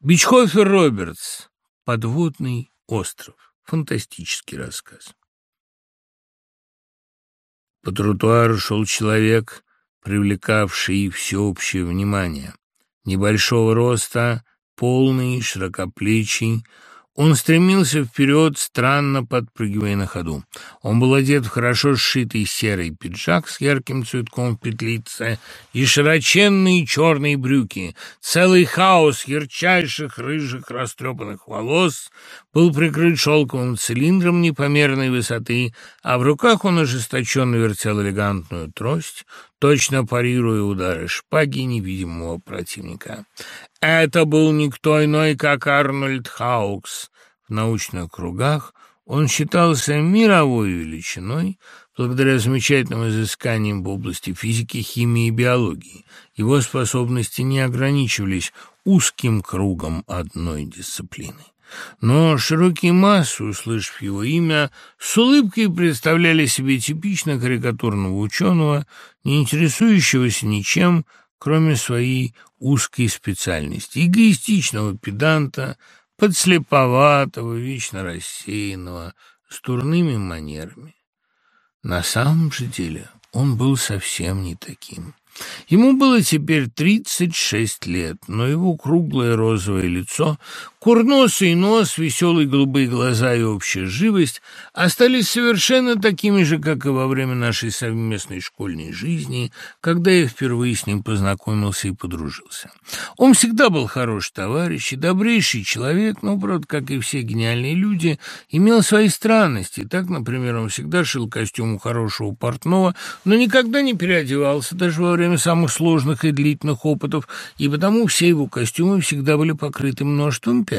Бичхофер Робертс. Подводный остров. Фантастический рассказ. По тротуару шел человек, привлекавший всеобщее внимание. Небольшого роста, полный, широкоплечий, он стремился вперед, странно подпрыгивая на ходу. Он был одет в хорошо сшитый серый пиджак с ярким цветком в петлице и широченные черные брюки. Целый хаос ярчайших рыжих растрепанных волос был прикрыт шелковым цилиндром непомерной высоты, а в руках он ожесточенно вертел элегантную трость, точно парируя удары шпаги невидимого противника. Это был никто иной, как Арнольд Хаукс. Научных кругах он считался мировой величиной благодаря замечательным изысканиям в области физики, химии и биологии. Его способности не ограничивались узким кругом одной дисциплины. Но широкие массы, услышав его имя, с улыбкой представляли себе типично карикатурного ученого, не интересующегося ничем, кроме своей узкой специальности, эгоистичного педанта, подслеповатого, вечно рассеянного, с турными манерами. На самом же деле он был совсем не таким. Ему было теперь 36 лет, но его круглое розовое лицо, курносый нос, веселые голубые глаза и общая живость остались совершенно такими же, как и во время нашей совместной школьной жизни, когда я впервые с ним познакомился и подружился. Он всегда был хороший товарищ и добрейший человек, но, правда, как и все гениальные люди, имел свои странности. Так, например, он всегда шил костюм у хорошего портного, но никогда не переодевался, даже во время самых сложных и длительных опытов, и потому все его костюмы всегда были покрыты множеством пятен.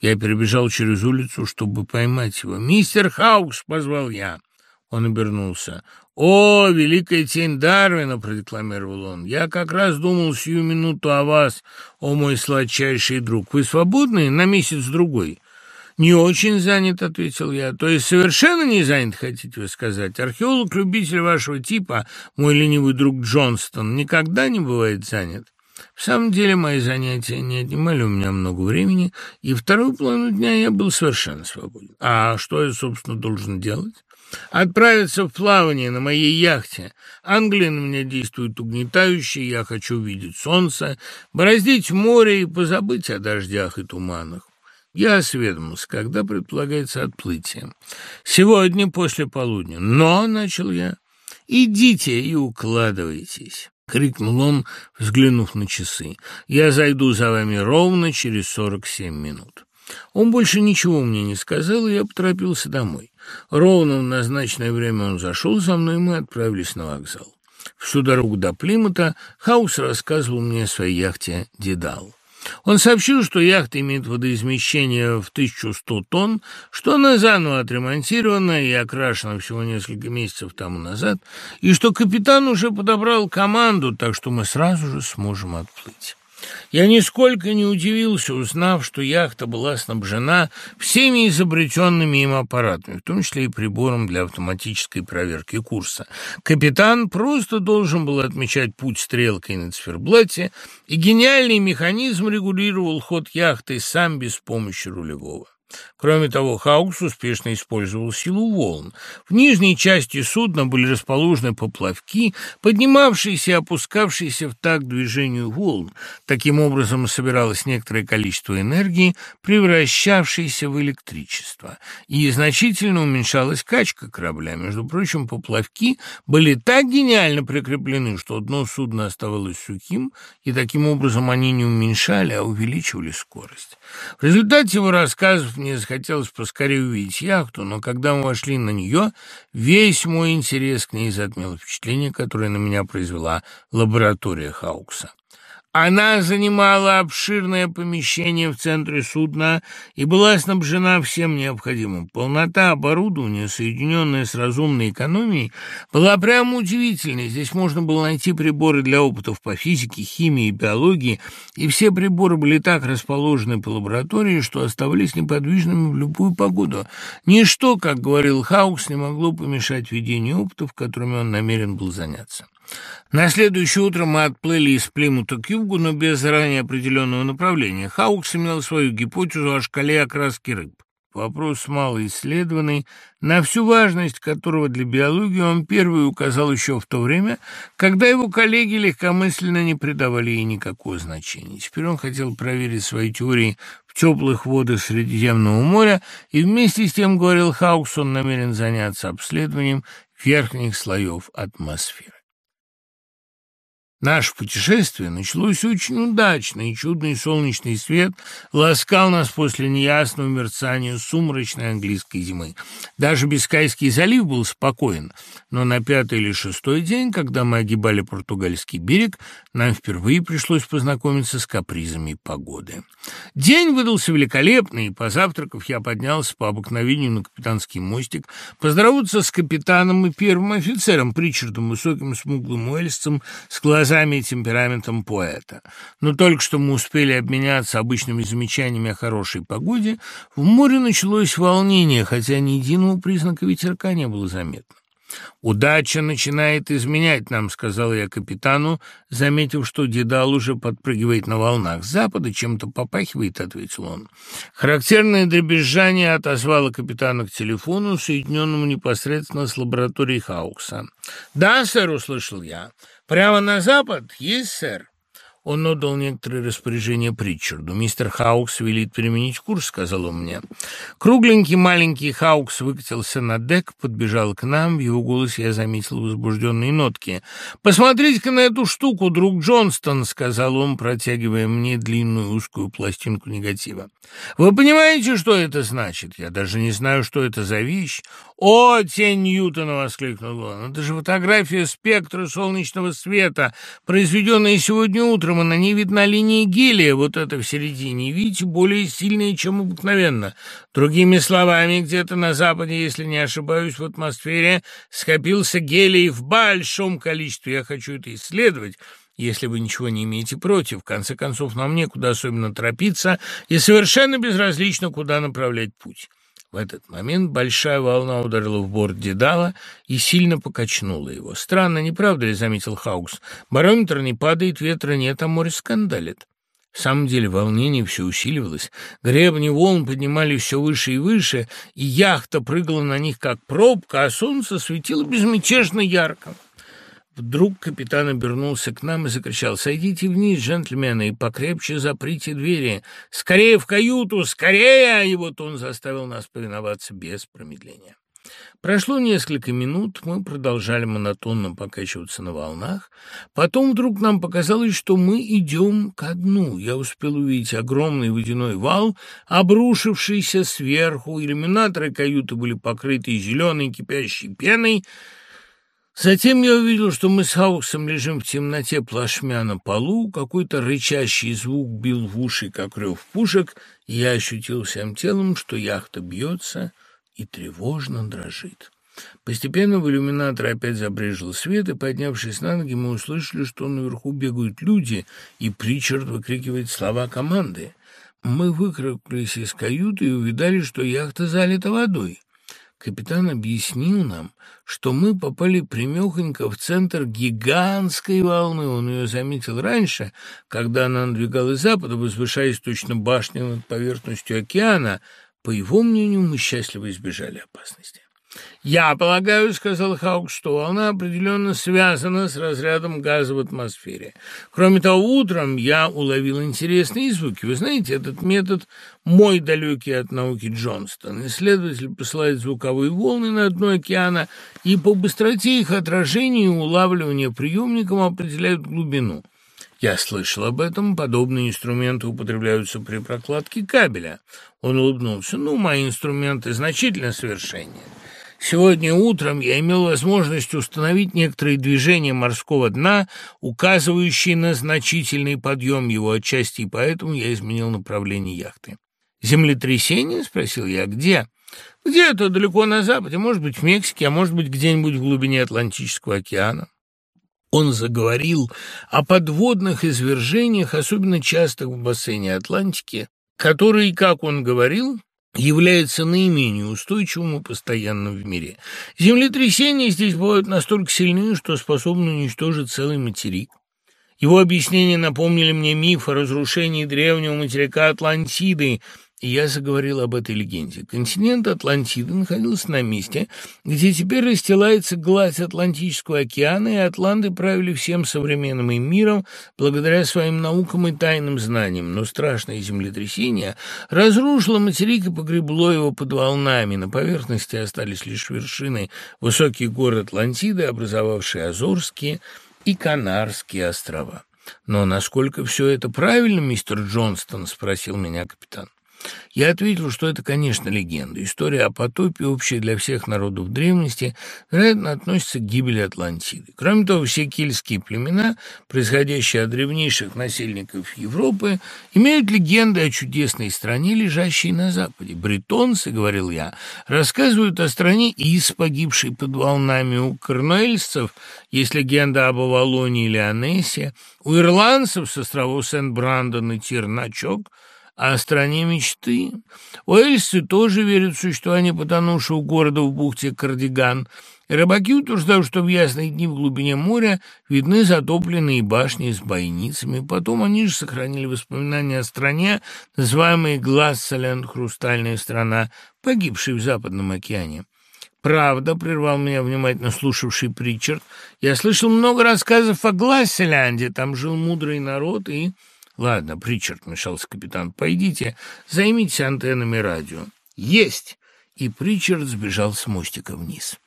Я перебежал через улицу, чтобы поймать его. «Мистер Хаукс!» — позвал я. Он обернулся. «О, великая тень Дарвина!» — продекламировал он. «Я как раз думал сию минуту о вас, о мой сладчайший друг. Вы свободны на месяц-другой?» «Не очень занят», — ответил я. «То есть совершенно не занят, хотите вы сказать? Археолог-любитель вашего типа, мой ленивый друг Джонстон, никогда не бывает занят». В самом деле мои занятия не отнимали у меня много времени, и вторую половину дня я был совершенно свободен. А что я, собственно, должен делать? Отправиться в плавание на моей яхте. Англия на меня действует угнетающе, я хочу увидеть солнце, бороздить море и позабыть о дождях и туманах. Я осведомился, когда предполагается отплытие. Сегодня после полудня. Но, — начал я, — идите и укладывайтесь. — крикнул он, взглянув на часы. «Я зайду за вами ровно через сорок семь минут». Он больше ничего мне не сказал, и я поторопился домой. Ровно в назначенное время он зашел за мной, и мы отправились на вокзал. Всю дорогу до Плимута Хаус рассказывал мне о своей яхте «Дедал». Он сообщил, что яхта имеет водоизмещение в 1100 тонн, что она заново отремонтирована и окрашена всего несколько месяцев тому назад, и что капитан уже подобрал команду, так что мы сразу же сможем отплыть. Я нисколько не удивился, узнав, что яхта была снабжена всеми изобретенными им аппаратами, в том числе и прибором для автоматической проверки курса. Капитан просто должен был отмечать путь стрелкой на циферблате, и гениальный механизм регулировал ход яхты сам без помощи рулевого. Кроме того, Хаукс успешно использовал силу волн. В нижней части судна были расположены поплавки, поднимавшиеся и опускавшиеся в такт движению волн. Таким образом собиралось некоторое количество энергии, превращавшееся в электричество. И значительно уменьшалась качка корабля. Между прочим, поплавки были так гениально прикреплены, что дно судна оставалось сухим, и таким образом они не уменьшали, а увеличивали скорость. В результате его рассказов мне захотелось поскорее увидеть яхту, но когда мы вошли на нее, весь мой интерес к ней затмил впечатление, которое на меня произвела лаборатория Хаукса. Она занимала обширное помещение в центре судна и была снабжена всем необходимым. Полнота оборудования, соединенная с разумной экономией, была прямо удивительной. Здесь можно было найти приборы для опытов по физике, химии биологии, и все приборы были так расположены по лаборатории, что оставались неподвижными в любую погоду. Ничто, как говорил Хаукс, не могло помешать ведению опытов, которыми он намерен был заняться. На следующее утро мы отплыли из Плимута к югу, но без заранее определенного направления. Хаукс имел свою гипотезу о шкале окраски рыб. Вопрос малоисследованный, на всю важность которого для биологии он первый указал еще в то время, когда его коллеги легкомысленно не придавали ей никакого значения. Теперь он хотел проверить свои теории в теплых водах Средиземного моря, и вместе с тем, говорил Хаукс, он намерен заняться обследованием верхних слоев атмосферы. Наше путешествие началось очень удачно, и чудный солнечный свет ласкал нас после неясного мерцания сумрачной английской зимы. Даже Бискайский залив был спокоен, но на пятый или шестой день, когда мы огибали португальский берег, нам впервые пришлось познакомиться с капризами погоды. День выдался великолепный, и, позавтракав, я поднялся по обыкновению на капитанский мостик, поздороваться с капитаном и первым офицером, Причардом, высоким смуглым уэльсцем, с глазами глазами и темпераментом поэта. Но только что мы успели обменяться обычными замечаниями о хорошей погоде, в море началось волнение, хотя ни единого признака ветерка не было заметно. «Удача начинает изменять нам», — сказал я капитану, заметив, что Дедал уже подпрыгивает на волнах. «С запада чем-то попахивает», — ответил он. Характерное дребезжание отозвало капитана к телефону, соединенному непосредственно с лабораторией Хаукса. «Да, сэр», — услышал я. «Прямо на запад? Есть, сэр?» Он отдал некоторые распоряжения Притчарду. «Мистер Хаукс велит переменить курс», — сказал он мне. Кругленький маленький Хаукс выкатился на дек, подбежал к нам. В его голосе я заметил возбужденные нотки. «Посмотрите-ка на эту штуку, друг Джонстон», — сказал он, протягивая мне длинную узкую пластинку негатива. «Вы понимаете, что это значит? Я даже не знаю, что это за вещь. «О, тень Ньютона!» — воскликнул он. «Это же фотография спектра солнечного света, произведенная сегодня утром, и на ней видна линия гелия, вот это в середине. Видите, более сильная, чем обыкновенно. Другими словами, где-то на западе, если не ошибаюсь, в атмосфере скопился гелий в большом количестве. Я хочу это исследовать» если вы ничего не имеете против. В конце концов, нам некуда особенно торопиться и совершенно безразлично, куда направлять путь. В этот момент большая волна ударила в борт Дедала и сильно покачнула его. «Странно, не правда ли?» — заметил Хаукс. «Барометр не падает, ветра нет, а море скандалит». В самом деле волнение все усиливалось. Гребни волн поднимались все выше и выше, и яхта прыгала на них, как пробка, а солнце светило безмятежно ярко. Вдруг капитан обернулся к нам и закричал «Сойдите вниз, джентльмены, и покрепче заприте двери! Скорее в каюту! Скорее!» И вот он заставил нас повиноваться без промедления. Прошло несколько минут, мы продолжали монотонно покачиваться на волнах. Потом вдруг нам показалось, что мы идем ко дну. Я успел увидеть огромный водяной вал, обрушившийся сверху. Иллюминаторы каюты были покрыты зеленой кипящей пеной — Затем я увидел, что мы с Хаусом лежим в темноте плашмя на полу, какой-то рычащий звук бил в уши, как рев пушек, и я ощутил всем телом, что яхта бьется и тревожно дрожит. Постепенно в иллюминаторе опять забрежил свет, и, поднявшись на ноги, мы услышали, что наверху бегают люди, и Причард выкрикивает слова команды. Мы выкрикнулись из каюты и увидали, что яхта залита водой. Капитан объяснил нам, что мы попали примехонько в центр гигантской волны. Он ее заметил раньше, когда она надвигалась запада, возвышаясь точно башня над поверхностью океана. По его мнению, мы счастливо избежали опасности. «Я полагаю, — сказал Хаук, — что волна определенно связана с разрядом газа в атмосфере. Кроме того, утром я уловил интересные звуки. Вы знаете, этот метод мой далекий от науки Джонстон. Исследователь посылает звуковые волны на дно океана, и по быстроте их отражения и улавливания приемником определяют глубину». Я слышал об этом. Подобные инструменты употребляются при прокладке кабеля. Он улыбнулся. Ну, мои инструменты значительно совершеннее. Сегодня утром я имел возможность установить некоторые движения морского дна, указывающие на значительный подъем его отчасти, и поэтому я изменил направление яхты. «Землетрясение?» — спросил я. «Где?» «Где-то далеко на западе, может быть, в Мексике, а может быть, где-нибудь в глубине Атлантического океана». Он заговорил о подводных извержениях, особенно частых в бассейне Атлантики, которые, как он говорил, является наименее устойчивым и постоянным в мире. Землетрясения здесь бывают настолько сильны, что способны уничтожить целый материк. Его объяснения напомнили мне миф о разрушении древнего материка Атлантиды, я заговорил об этой легенде. Континент Атлантиды находился на месте, где теперь расстилается гладь Атлантического океана, и атланты правили всем современным им миром благодаря своим наукам и тайным знаниям. Но страшное землетрясение разрушило материк и погребло его под волнами. На поверхности остались лишь вершины высоких гор Атлантиды, образовавшие Азорские и Канарские острова. «Но насколько все это правильно, мистер Джонстон?» — спросил меня капитан. Я ответил, что это, конечно, легенда. История о потопе, общая для всех народов древности, вероятно, относится к гибели Атлантиды. Кроме того, все кельтские племена, происходящие от древнейших насельников Европы, имеют легенды о чудесной стране, лежащей на западе. Бретонцы, говорил я, рассказывают о стране Ис, погибшей под волнами. У корнуэльсцев есть легенда об Авалоне или Анессе. У ирландцев с островов Сент-Брандон и Тирначок – о стране мечты. Уэльсы тоже верят в существование потонувшего города в бухте Кардиган. Рыбаки утверждают, что в ясные дни в глубине моря видны затопленные башни с бойницами. Потом они же сохранили воспоминания о стране, называемой Глассаленд, хрустальная страна, погибшей в Западном океане. «Правда», — прервал меня внимательно слушавший Причард, — «я слышал много рассказов о Гласселянде, там жил мудрый народ и...» «Ладно, Причард», — вмешался капитан, — «пойдите, займитесь антеннами радио». «Есть!» И Причард сбежал с мостика вниз.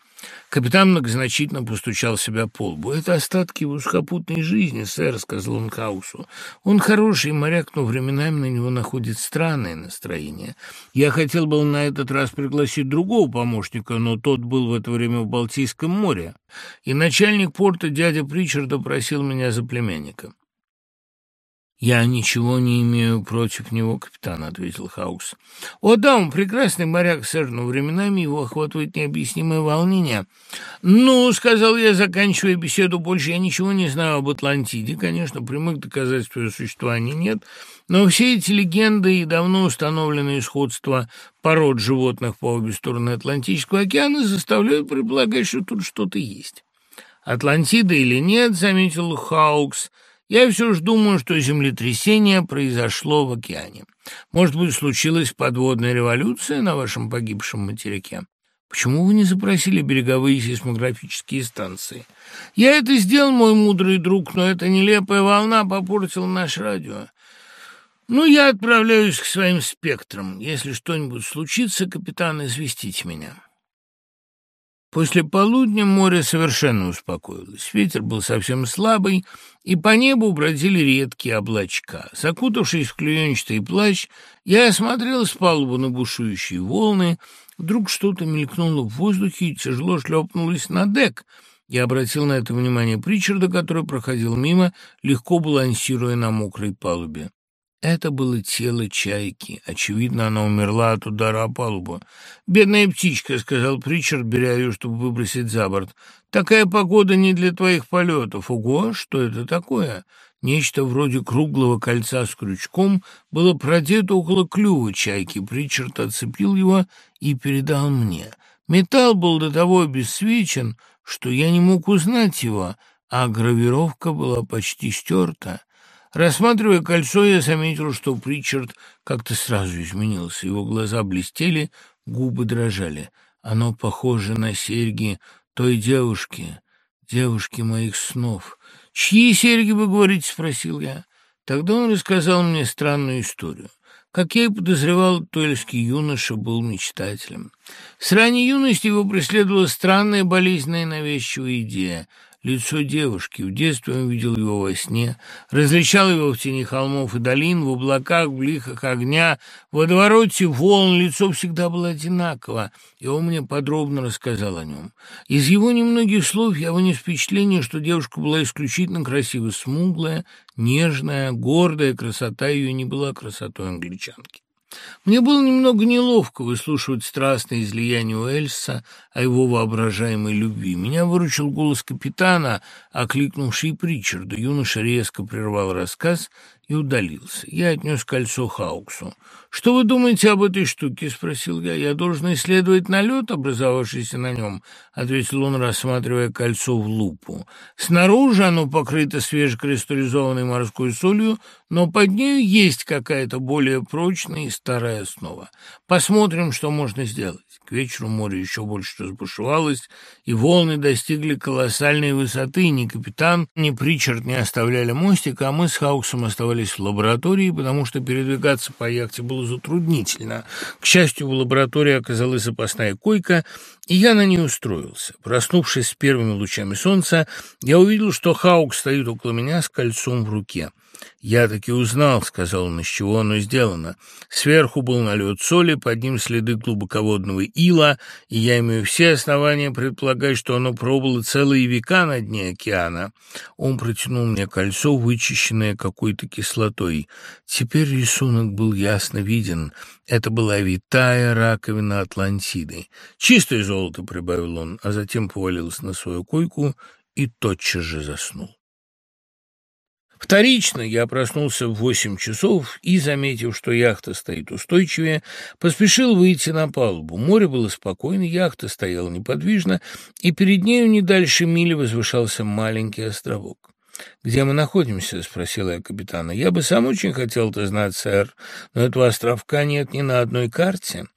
Капитан многозначительно постучал себя по лбу. «Это остатки его сухопутной жизни, сэр», — сказал он Хаусу. «Он хороший моряк, но временами на него находит странное настроение. Я хотел бы на этот раз пригласить другого помощника, но тот был в это время в Балтийском море, и начальник порта дядя Причарда просил меня за племянника». «Я ничего не имею против него, капитан», — ответил Хаус. «О да, он прекрасный моряк, сэр, но временами его охватывает необъяснимое волнение». «Ну», — сказал я, заканчивая беседу, — «больше я ничего не знаю об Атлантиде. Конечно, прямых доказательств ее существования нет, но все эти легенды и давно установленные сходства пород животных по обе стороны Атлантического океана заставляют предполагать, что тут что-то есть». «Атлантида или нет», — заметил Хаукс, — я все же думаю, что землетрясение произошло в океане. Может быть, случилась подводная революция на вашем погибшем материке? Почему вы не запросили береговые сейсмографические станции? Я это сделал, мой мудрый друг, но эта нелепая волна попортила наше радио. Ну, я отправляюсь к своим спектрам. Если что-нибудь случится, капитан, известите меня». После полудня море совершенно успокоилось. Ветер был совсем слабый, и по небу бродили редкие облачка. Закутавшись в клеенчатый плащ, я осмотрел с палубы на бушующие волны. Вдруг что-то мелькнуло в воздухе и тяжело шлепнулось на дек. Я обратил на это внимание Причарда, который проходил мимо, легко балансируя на мокрой палубе. Это было тело чайки. Очевидно, она умерла от удара о палубу. «Бедная птичка», — сказал Причард, беря ее, чтобы выбросить за борт. «Такая погода не для твоих полетов. Ого, что это такое?» Нечто вроде круглого кольца с крючком было продето около клюва чайки. Причард отцепил его и передал мне. Металл был до того обесцвечен, что я не мог узнать его, а гравировка была почти стерта. Рассматривая кольцо, я заметил, что Причард как-то сразу изменился. Его глаза блестели, губы дрожали. Оно похоже на серьги той девушки, девушки моих снов. «Чьи серьги, вы говорите?» — спросил я. Тогда он рассказал мне странную историю. Как я и подозревал, туэльский юноша был мечтателем. С ранней юности его преследовала странная болезненная навязчивая идея — лицо девушки. В детстве он видел его во сне, различал его в тени холмов и долин, в облаках, в лихах огня, в водовороте волн. Лицо всегда было одинаково, и он мне подробно рассказал о нем. Из его немногих слов я вынес впечатление, что девушка была исключительно красиво смуглая, нежная, гордая, красота ее не была красотой англичанки. Мне было немного неловко выслушивать страстное излияние Уэльса о его воображаемой любви. Меня выручил голос капитана, окликнувший Причарда. Юноша резко прервал рассказ и удалился. Я отнес кольцо Хауксу. «Что вы думаете об этой штуке?» — спросил я. «Я должен исследовать налет, образовавшийся на нем», — ответил он, рассматривая кольцо в лупу. «Снаружи оно покрыто свежекристаллизованной морской солью, но под нею есть какая-то более прочная и старая основа. Посмотрим, что можно сделать». К вечеру море еще больше разбушевалось, и волны достигли колоссальной высоты. Ни капитан, ни Причард не оставляли мостика, а мы с Хауксом оставались в лаборатории, потому что передвигаться по яхте было затруднительно. К счастью, в лаборатории оказалась запасная койка, и я на ней устроился. Проснувшись с первыми лучами солнца, я увидел, что Хаук стоит около меня с кольцом в руке. «Я таки узнал», — сказал он, — из чего оно сделано. Сверху был налет соли, под ним следы глубоководного ила, и я имею все основания предполагать, что оно пробыло целые века на дне океана. Он протянул мне кольцо, вычищенное какой-то кислотой. Теперь рисунок был ясно виден. Это была витая раковина Атлантиды. «Чистое золото», — прибавил он, а затем повалился на свою койку и тотчас же заснул. Вторично я проснулся в восемь часов и, заметив, что яхта стоит устойчивее, поспешил выйти на палубу. Море было спокойно, яхта стояла неподвижно, и перед нею не дальше мили возвышался маленький островок. «Где мы находимся?» — спросила я капитана. «Я бы сам очень хотел это знать, сэр, но этого островка нет ни на одной карте».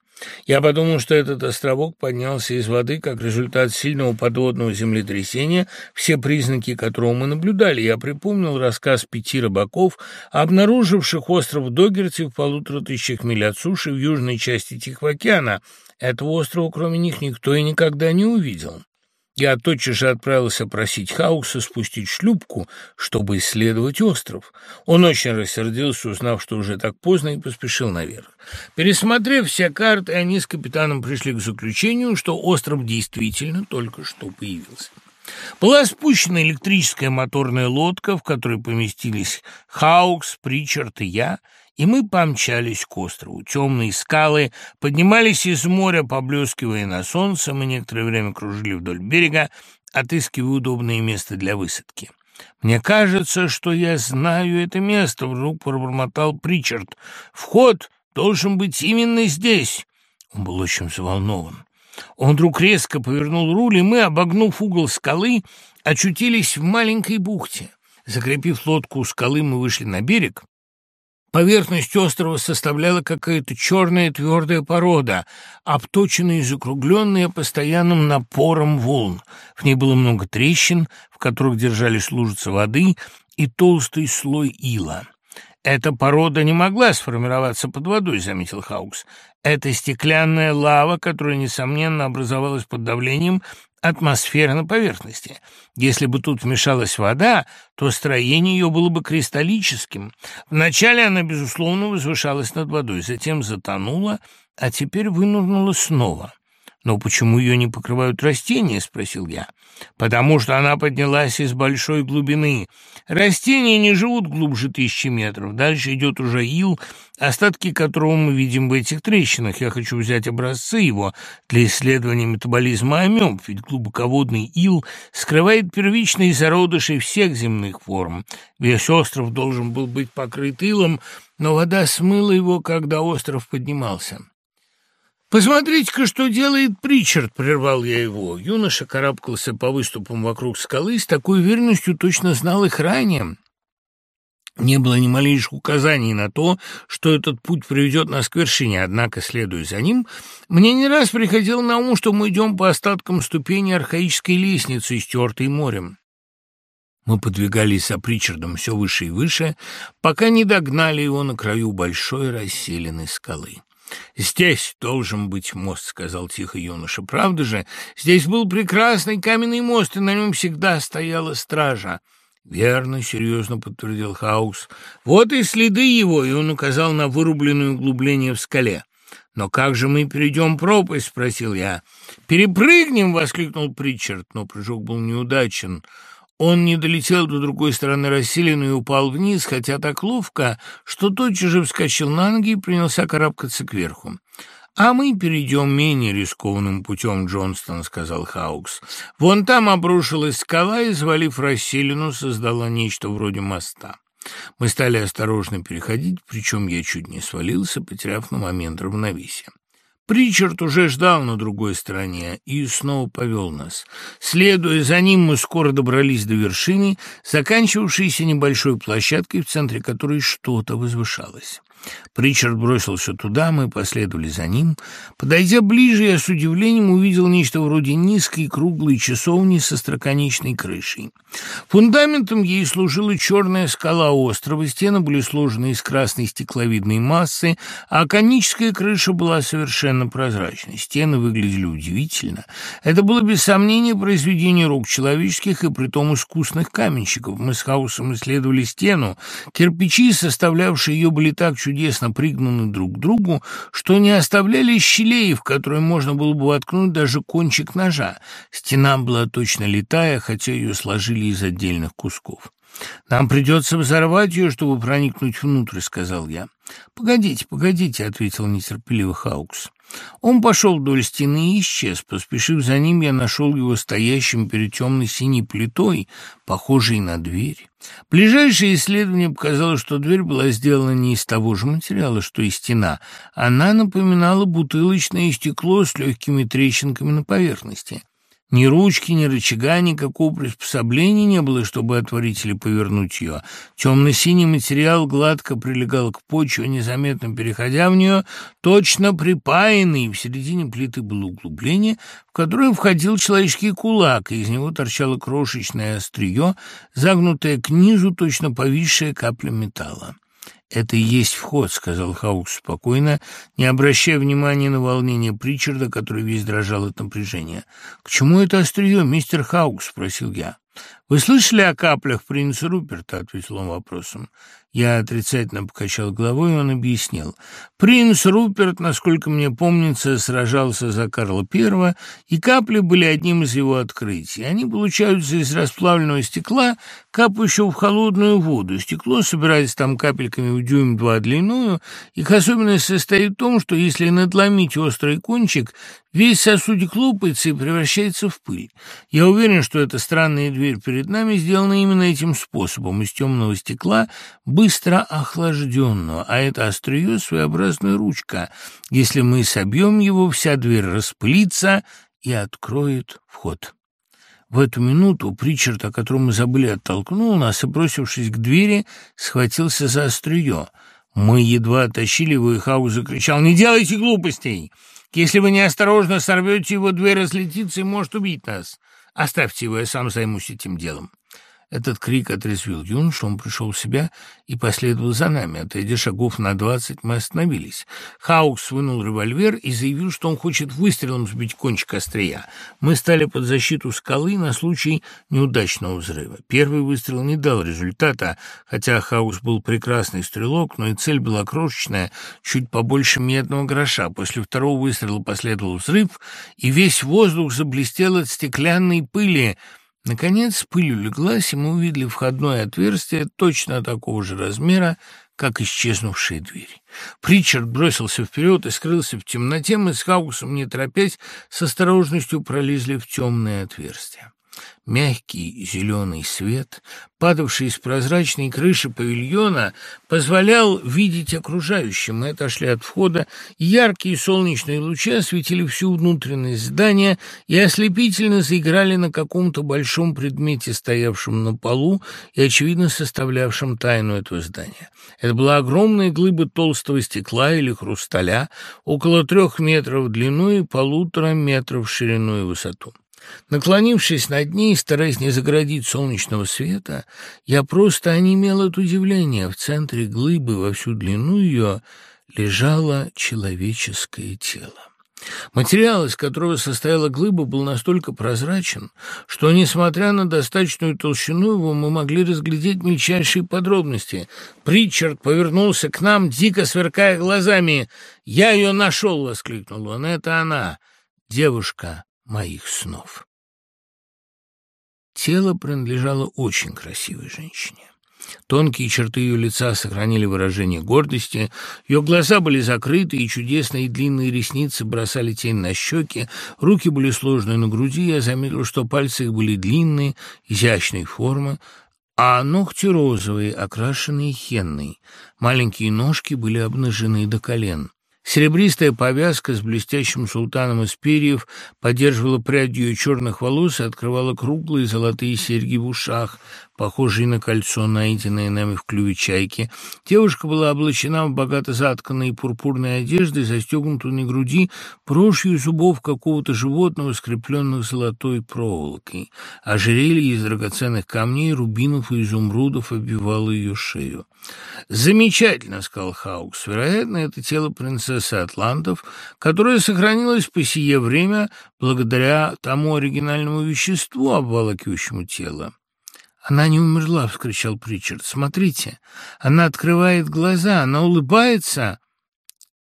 Я подумал, что этот островок поднялся из воды как результат сильного подводного землетрясения, все признаки которого мы наблюдали. Я припомнил рассказ пяти рыбаков, обнаруживших остров Догерти в полутора тысячах миль от суши в южной части Тихого океана. Этого острова, кроме них, никто и никогда не увидел. Я тотчас же отправился просить Хауса спустить шлюпку, чтобы исследовать остров. Он очень рассердился, узнав, что уже так поздно, и поспешил наверх. Пересмотрев все карты, они с капитаном пришли к заключению, что остров действительно только что появился. Была спущена электрическая моторная лодка, в которой поместились Хаукс, Причард и я — и мы помчались к острову. Темные скалы поднимались из моря, поблескивая на солнце. Мы некоторое время кружили вдоль берега, отыскивая удобное место для высадки. «Мне кажется, что я знаю это место», — вдруг пробормотал Причард. «Вход должен быть именно здесь». Он был очень взволнован. Он вдруг резко повернул руль, и мы, обогнув угол скалы, очутились в маленькой бухте. Закрепив лодку у скалы, мы вышли на берег Поверхность острова составляла какая-то черная твердая порода, обточенная и закругленная постоянным напором волн. В ней было много трещин, в которых держались лужицы воды и толстый слой ила. «Эта порода не могла сформироваться под водой», — заметил Хаукс. «Это стеклянная лава, которая, несомненно, образовалась под давлением атмосферы на поверхности. Если бы тут вмешалась вода, то строение ее было бы кристаллическим. Вначале она, безусловно, возвышалась над водой, затем затонула, а теперь вынурнула снова. «Но почему ее не покрывают растения?» — спросил я. «Потому что она поднялась из большой глубины. Растения не живут глубже тысячи метров. Дальше идет уже ил, остатки которого мы видим в этих трещинах. Я хочу взять образцы его для исследования метаболизма амеб, ведь глубоководный ил скрывает первичные зародыши всех земных форм. Весь остров должен был быть покрыт илом, но вода смыла его, когда остров поднимался». «Посмотрите-ка, что делает Причард!» — прервал я его. Юноша карабкался по выступам вокруг скалы с такой уверенностью, точно знал их ранее. Не было ни малейших указаний на то, что этот путь приведет нас к вершине, однако, следуя за ним, мне не раз приходило на ум, что мы идем по остаткам ступени архаической лестницы, стертой морем. Мы подвигались за Причардом все выше и выше, пока не догнали его на краю большой расселенной скалы. «Здесь должен быть мост», — сказал тихо юноша. «Правда же? Здесь был прекрасный каменный мост, и на нем всегда стояла стража». «Верно», — серьезно подтвердил Хаус. «Вот и следы его», — и он указал на вырубленное углубление в скале. «Но как же мы перейдем пропасть?» — спросил я. «Перепрыгнем!» — воскликнул Причард, но прыжок был неудачен. Он не долетел до другой стороны расселены и упал вниз, хотя так ловко, что тотчас же вскочил на ноги и принялся карабкаться кверху. «А мы перейдем менее рискованным путем, Джонстон», — сказал Хаукс. «Вон там обрушилась скала и, завалив расселину, создала нечто вроде моста». Мы стали осторожно переходить, причем я чуть не свалился, потеряв на момент равновесие. Причард уже ждал на другой стороне и снова повел нас. Следуя за ним, мы скоро добрались до вершины, заканчивавшейся небольшой площадкой, в центре которой что-то возвышалось. Причард бросился туда, мы последовали за ним. Подойдя ближе, я с удивлением увидел нечто вроде низкой круглой часовни со строконечной крышей. Фундаментом ей служила черная скала острова, стены были сложены из красной стекловидной массы, а коническая крыша была совершенно прозрачной. Стены выглядели удивительно. Это было без сомнения произведение рук человеческих и притом искусных каменщиков. Мы с Хаусом исследовали стену. Кирпичи, составлявшие ее, были так чудесно пригнаны друг к другу, что не оставляли щелей, в которые можно было бы воткнуть даже кончик ножа. Стена была точно летая, хотя ее сложили из отдельных кусков. «Нам придется взорвать ее, чтобы проникнуть внутрь», — сказал я. «Погодите, погодите», — ответил нетерпеливо Хаукс. Он пошел вдоль стены и исчез. Поспешив за ним, я нашел его стоящим перед темной синей плитой, похожей на дверь. Ближайшее исследование показало, что дверь была сделана не из того же материала, что и стена. Она напоминала бутылочное стекло с легкими трещинками на поверхности. Ни ручки, ни рычага, никакого приспособления не было, чтобы отворить или повернуть ее. Темно-синий материал гладко прилегал к почве, незаметно переходя в нее, точно припаянный. В середине плиты было углубление, в которое входил человеческий кулак, и из него торчало крошечное острие, загнутое к низу, точно повисшая капля металла. «Это и есть вход», — сказал Хаукс спокойно, не обращая внимания на волнение Причарда, который весь дрожал от напряжения. «К чему это острие, мистер Хаукс?» — спросил я. «Вы слышали о каплях принца Руперта?» — ответил он вопросом. Я отрицательно покачал головой, и он объяснил. Принц Руперт, насколько мне помнится, сражался за Карла I, и капли были одним из его открытий. Они получаются из расплавленного стекла, капающего в холодную воду. Стекло собирается там капельками в дюйм-два длинную. Их особенность состоит в том, что если надломить острый кончик, весь сосудик лопается и превращается в пыль. Я уверен, что эта странная дверь перед нами сделана именно этим способом, из темного стекла, быстро охлажденного, а это острие — своеобразная ручка. Если мы собьем его, вся дверь распылится и откроет вход. В эту минуту Причард, о котором мы забыли, оттолкнул нас и, бросившись к двери, схватился за острие. Мы едва оттащили его, и Хау закричал «Не делайте глупостей! Если вы неосторожно сорвете его, дверь разлетится и может убить нас. Оставьте его, я сам займусь этим делом». Этот крик отрезвил юношу, он пришел в себя и последовал за нами. Отойдя шагов на двадцать, мы остановились. Хаукс вынул револьвер и заявил, что он хочет выстрелом сбить кончик острия. Мы стали под защиту скалы на случай неудачного взрыва. Первый выстрел не дал результата, хотя Хаукс был прекрасный стрелок, но и цель была крошечная, чуть побольше медного гроша. После второго выстрела последовал взрыв, и весь воздух заблестел от стеклянной пыли, Наконец пыль улеглась, и мы увидели входное отверстие точно такого же размера, как исчезнувшие двери. Причард бросился вперед и скрылся в темноте. Мы с Хаусом, не торопясь, с осторожностью пролезли в темное отверстие. Мягкий зеленый свет, падавший из прозрачной крыши павильона, позволял видеть окружающим. Мы отошли от входа, яркие солнечные лучи осветили всю внутренность здания и ослепительно заиграли на каком-то большом предмете, стоявшем на полу и, очевидно, составлявшем тайну этого здания. Это была огромная глыба толстого стекла или хрусталя, около трех метров в длину и полутора метров в ширину и высоту. Наклонившись над ней, стараясь не заградить солнечного света, я просто онемел от удивления. В центре глыбы во всю длину ее лежало человеческое тело. Материал, из которого состояла глыба, был настолько прозрачен, что, несмотря на достаточную толщину его, мы могли разглядеть мельчайшие подробности. Притчард повернулся к нам, дико сверкая глазами. «Я ее нашел!» — воскликнул он. «Это она, девушка моих снов. Тело принадлежало очень красивой женщине. Тонкие черты ее лица сохранили выражение гордости, ее глаза были закрыты, и чудесные длинные ресницы бросали тень на щеки, руки были сложены на груди, я заметил, что пальцы их были длинные, изящной формы, а ногти розовые, окрашенные хенной. Маленькие ножки были обнажены до колен. Серебристая повязка с блестящим султаном из перьев поддерживала прядь ее черных волос и открывала круглые золотые серьги в ушах, похожие на кольцо, найденное нами в клюве чайки. Девушка была облачена в богато затканные пурпурной одежды, застегнутую на груди брошью зубов какого-то животного, скрепленных золотой проволокой. Ожерелье из драгоценных камней, рубинов и изумрудов обвивало ее шею. «Замечательно», — сказал Хаукс. «Вероятно, это тело принцессы Атлантов, которое сохранилось по сие время благодаря тому оригинальному веществу, обволакивающему тело». «Она не умерла!» — вскричал Причард. «Смотрите! Она открывает глаза! Она улыбается!»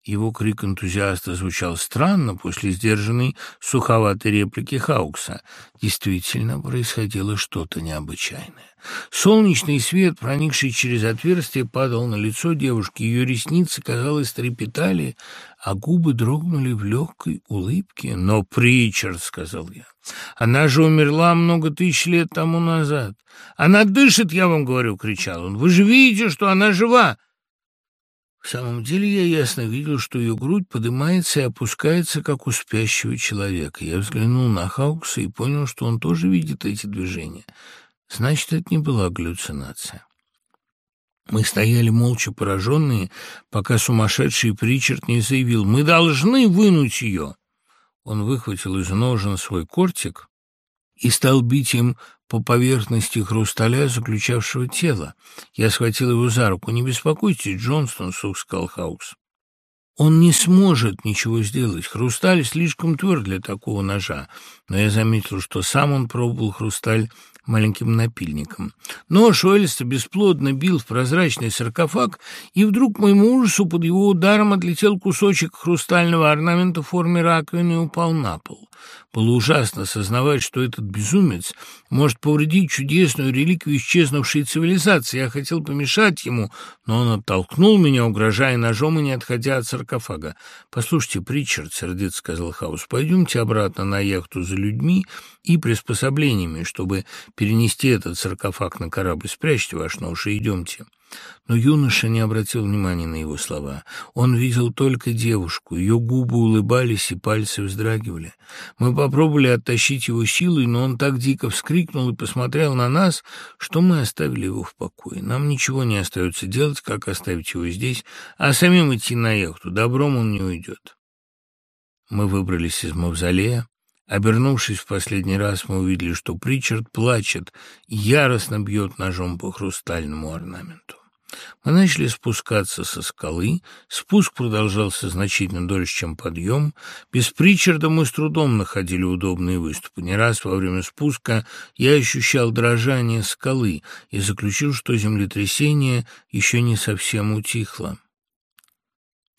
Его крик энтузиаста звучал странно после сдержанной суховатой реплики Хаукса. Действительно, происходило что-то необычайное. Солнечный свет, проникший через отверстие, падал на лицо девушки. Ее ресницы, казалось, трепетали, а губы дрогнули в легкой улыбке. «Но, Причард», — сказал я, — «она же умерла много тысяч лет тому назад». «Она дышит, я вам говорю», — кричал он. «Вы же видите, что она жива!» В самом деле я ясно видел, что ее грудь поднимается и опускается, как у спящего человека. Я взглянул на Хаукса и понял, что он тоже видит эти движения. Значит, это не была галлюцинация. Мы стояли молча пораженные, пока сумасшедший Причард не заявил «Мы должны вынуть ее!» Он выхватил из ножен свой кортик и стал бить им по поверхности хрусталя, заключавшего тело. Я схватил его за руку. «Не беспокойтесь, Джонстон», — сух сказал Хаукс. «Он не сможет ничего сделать. Хрусталь слишком тверд для такого ножа». Но я заметил, что сам он пробовал хрусталь маленьким напильником. Нож Уэльста бесплодно бил в прозрачный саркофаг, и вдруг моему ужасу под его ударом отлетел кусочек хрустального орнамента в форме раковины и упал на пол. Было ужасно сознавать, что этот безумец может повредить чудесную реликвию исчезнувшей цивилизации. Я хотел помешать ему, но он оттолкнул меня, угрожая ножом и не отходя от саркофага. «Послушайте, Причард», — сердито сказал Хаус, — «пойдемте обратно на яхту за людьми и приспособлениями, чтобы перенести этот саркофаг на корабль. Спрячьте ваш нож и идемте». Но юноша не обратил внимания на его слова. Он видел только девушку. Ее губы улыбались и пальцы вздрагивали. Мы попробовали оттащить его силой, но он так дико вскрикнул и посмотрел на нас, что мы оставили его в покое. Нам ничего не остается делать, как оставить его здесь, а самим идти на яхту. Добром он не уйдет. Мы выбрались из мавзолея. Обернувшись в последний раз, мы увидели, что Причард плачет и яростно бьет ножом по хрустальному орнаменту. Мы начали спускаться со скалы. Спуск продолжался значительно дольше, чем подъем. Без Причарда мы с трудом находили удобные выступы. Не раз во время спуска я ощущал дрожание скалы и заключил, что землетрясение еще не совсем утихло.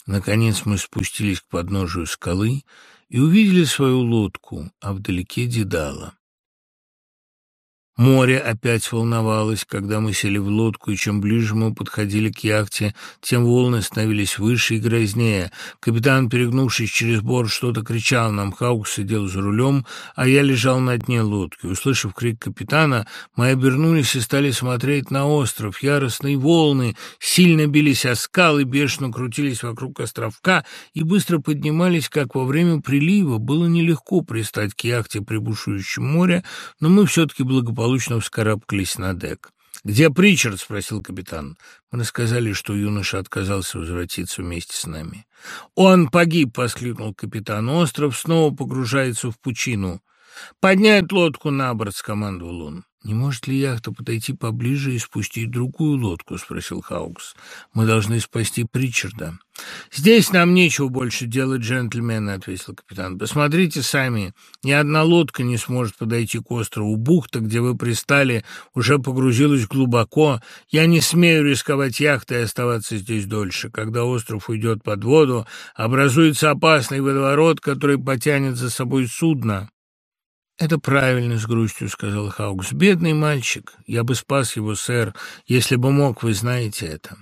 Наконец мы спустились к подножию скалы и увидели свою лодку, а вдалеке Дедала. Море опять волновалось, когда мы сели в лодку, и чем ближе мы подходили к яхте, тем волны становились выше и грознее. Капитан, перегнувшись через борт, что-то кричал нам. Хаук сидел за рулем, а я лежал на дне лодки. Услышав крик капитана, мы обернулись и стали смотреть на остров. Яростные волны сильно бились о скалы, бешено крутились вокруг островка и быстро поднимались, как во время прилива. Было нелегко пристать к яхте при бушующем море, но мы все-таки благополучно благополучно вскарабкались на дек. «Где Причард?» — спросил капитан. Мы рассказали, что юноша отказался возвратиться вместе с нами. «Он погиб!» — воскликнул капитан. «Остров снова погружается в пучину. Поднять лодку на борт!» — скомандовал он. «Не может ли яхта подойти поближе и спустить другую лодку?» — спросил Хаукс. «Мы должны спасти Причарда». «Здесь нам нечего больше делать, джентльмены», — ответил капитан. «Посмотрите сами. Ни одна лодка не сможет подойти к острову. Бухта, где вы пристали, уже погрузилась глубоко. Я не смею рисковать яхтой и оставаться здесь дольше. Когда остров уйдет под воду, образуется опасный водоворот, который потянет за собой судно». «Это правильно, — с грустью сказал Хаукс. Бедный мальчик. Я бы спас его, сэр, если бы мог, вы знаете это».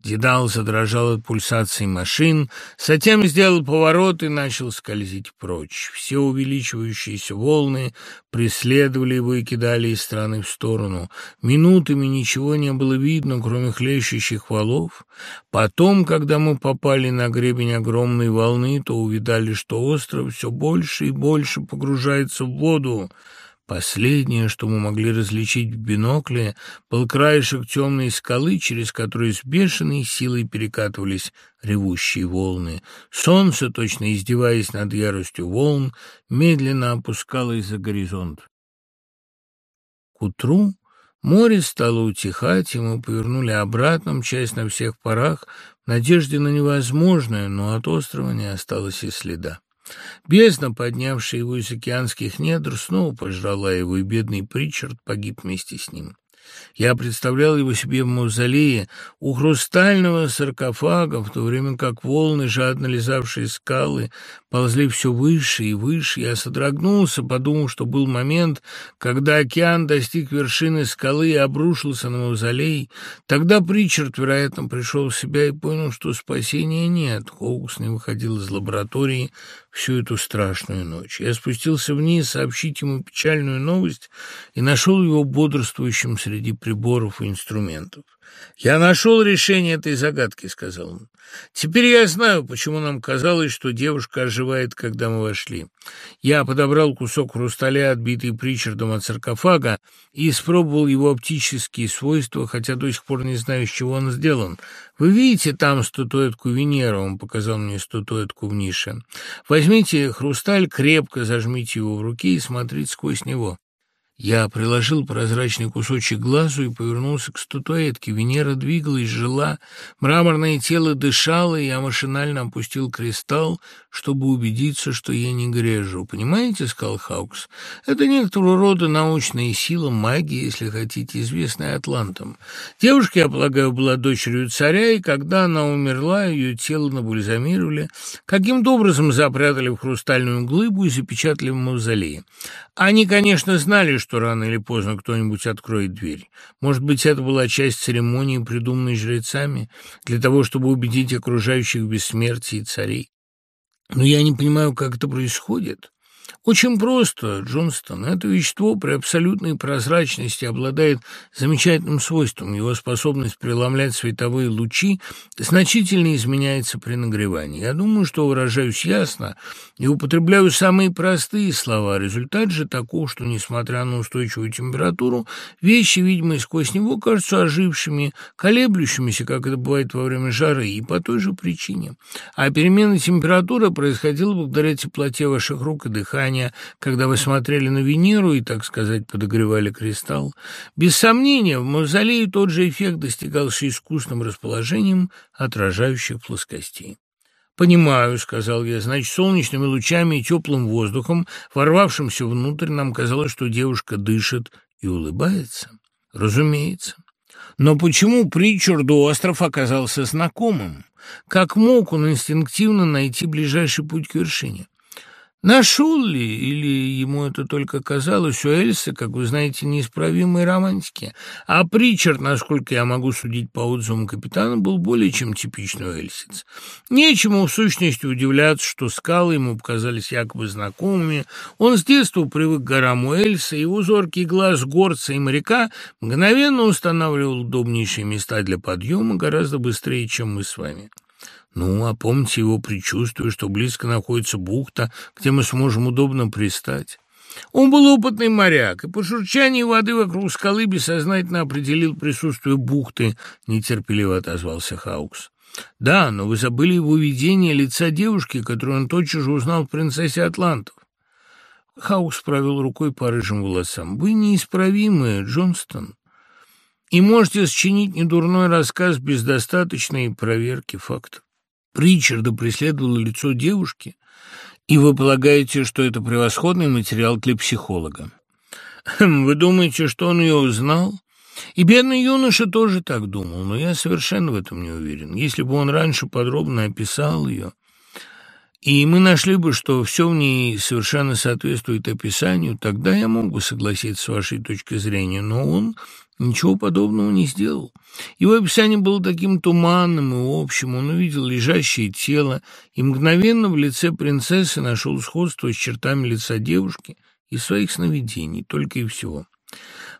Дедал задрожал от пульсации машин, затем сделал поворот и начал скользить прочь. Все увеличивающиеся волны преследовали его и кидали из стороны в сторону. Минутами ничего не было видно, кроме хлещущих валов. Потом, когда мы попали на гребень огромной волны, то увидали, что остров все больше и больше погружается в воду. Последнее, что мы могли различить в бинокле, был краешек темной скалы, через который с бешеной силой перекатывались ревущие волны. Солнце, точно издеваясь над яростью волн, медленно опускалось за горизонт. К утру море стало утихать, и мы повернули обратно, мчась на всех парах, надежде на невозможное, но от острова не осталось и следа. Бездна, поднявшая его из океанских недр, снова пожрала его, и бедный Причард погиб вместе с ним. Я представлял его себе в мавзолее у хрустального саркофага, в то время как волны, жадно лизавшие скалы, ползли все выше и выше. Я содрогнулся, подумал, что был момент, когда океан достиг вершины скалы и обрушился на мавзолей. Тогда Причард, вероятно, пришел в себя и понял, что спасения нет. Хоукс не выходил из лаборатории всю эту страшную ночь. Я спустился вниз сообщить ему печальную новость и нашел его бодрствующим среди приборов и инструментов. «Я нашел решение этой загадки», — сказал он. «Теперь я знаю, почему нам казалось, что девушка оживает, когда мы вошли. Я подобрал кусок хрусталя, отбитый Причардом от саркофага, и испробовал его оптические свойства, хотя до сих пор не знаю, из чего он сделан. Вы видите там статуэтку Венеры?» — он показал мне статуэтку в нише. «Возьмите хрусталь, крепко зажмите его в руке и смотрите сквозь него. Я приложил прозрачный кусочек глазу и повернулся к статуэтке. Венера двигалась, жила, мраморное тело дышало, и я машинально опустил кристалл, чтобы убедиться, что я не грежу. «Понимаете, — сказал Хаукс, — это некоторого рода научная сила, магия, если хотите, известная атлантам. Девушка, я полагаю, была дочерью царя, и когда она умерла, ее тело набальзамировали, каким-то образом запрятали в хрустальную глыбу и запечатали в мавзолее. Они, конечно, знали, что рано или поздно кто-нибудь откроет дверь. Может быть, это была часть церемонии, придуманной жрецами, для того, чтобы убедить окружающих в бессмертии царей. Но я не понимаю, как это происходит. Очень просто, Джонстон. Это вещество при абсолютной прозрачности обладает замечательным свойством. Его способность преломлять световые лучи значительно изменяется при нагревании. Я думаю, что выражаюсь ясно и употребляю самые простые слова. Результат же таков, что, несмотря на устойчивую температуру, вещи, видимые сквозь него, кажутся ожившими, колеблющимися, как это бывает во время жары, и по той же причине. А перемена температуры происходила благодаря теплоте ваших рук и дыхания, дыхания, когда вы смотрели на Венеру и, так сказать, подогревали кристалл. Без сомнения, в мавзолее тот же эффект достигался искусным расположением отражающих плоскостей. «Понимаю», — сказал я, — «значит, солнечными лучами и теплым воздухом, ворвавшимся внутрь, нам казалось, что девушка дышит и улыбается». «Разумеется». Но почему Причарду остров оказался знакомым? Как мог он инстинктивно найти ближайший путь к вершине? Нашел ли, или ему это только казалось, у Эльсы, как вы знаете, неисправимые романтики, а Причард, насколько я могу судить по отзывам капитана, был более чем типичный эльсиц. Нечему в сущности удивляться, что скалы ему показались якобы знакомыми, он с детства привык к горам у Эльса, его зоркий глаз горца и моряка мгновенно устанавливал удобнейшие места для подъема гораздо быстрее, чем мы с вами. Ну, а помните его предчувствие, что близко находится бухта, где мы сможем удобно пристать. Он был опытный моряк, и по шурчанию воды вокруг скалы бессознательно определил присутствие бухты, нетерпеливо отозвался Хаукс. Да, но вы забыли его видение лица девушки, которую он тотчас же узнал в принцессе Атлантов. Хаукс провел рукой по рыжим волосам. «Вы неисправимы, Джонстон, и можете сочинить недурной рассказ без достаточной проверки фактов. Ричарда преследовало лицо девушки, и вы полагаете, что это превосходный материал для психолога. Хм, вы думаете, что он ее узнал? И бедный юноша тоже так думал, но я совершенно в этом не уверен. Если бы он раньше подробно описал ее, и мы нашли бы, что все в ней совершенно соответствует описанию, тогда я мог бы согласиться с вашей точкой зрения, но он ничего подобного не сделал. Его описание было таким туманным и общим. Он увидел лежащее тело и мгновенно в лице принцессы нашел сходство с чертами лица девушки и своих сновидений, только и всего.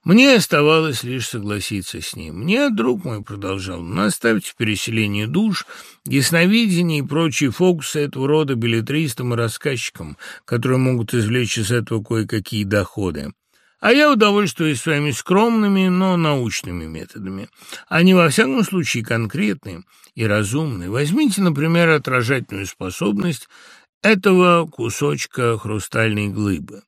Мне оставалось лишь согласиться с ним. Мне, друг мой, продолжал, наставить в переселении душ, ясновидение и прочие фокусы этого рода билетристам и рассказчикам, которые могут извлечь из этого кое-какие доходы. А я удовольствуюсь своими скромными, но научными методами. Они, во всяком случае, конкретные и разумные. Возьмите, например, отражательную способность этого кусочка хрустальной глыбы.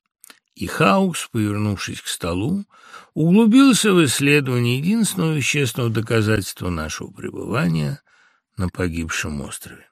И Хаукс, повернувшись к столу, углубился в исследование единственного вещественного доказательства нашего пребывания на погибшем острове.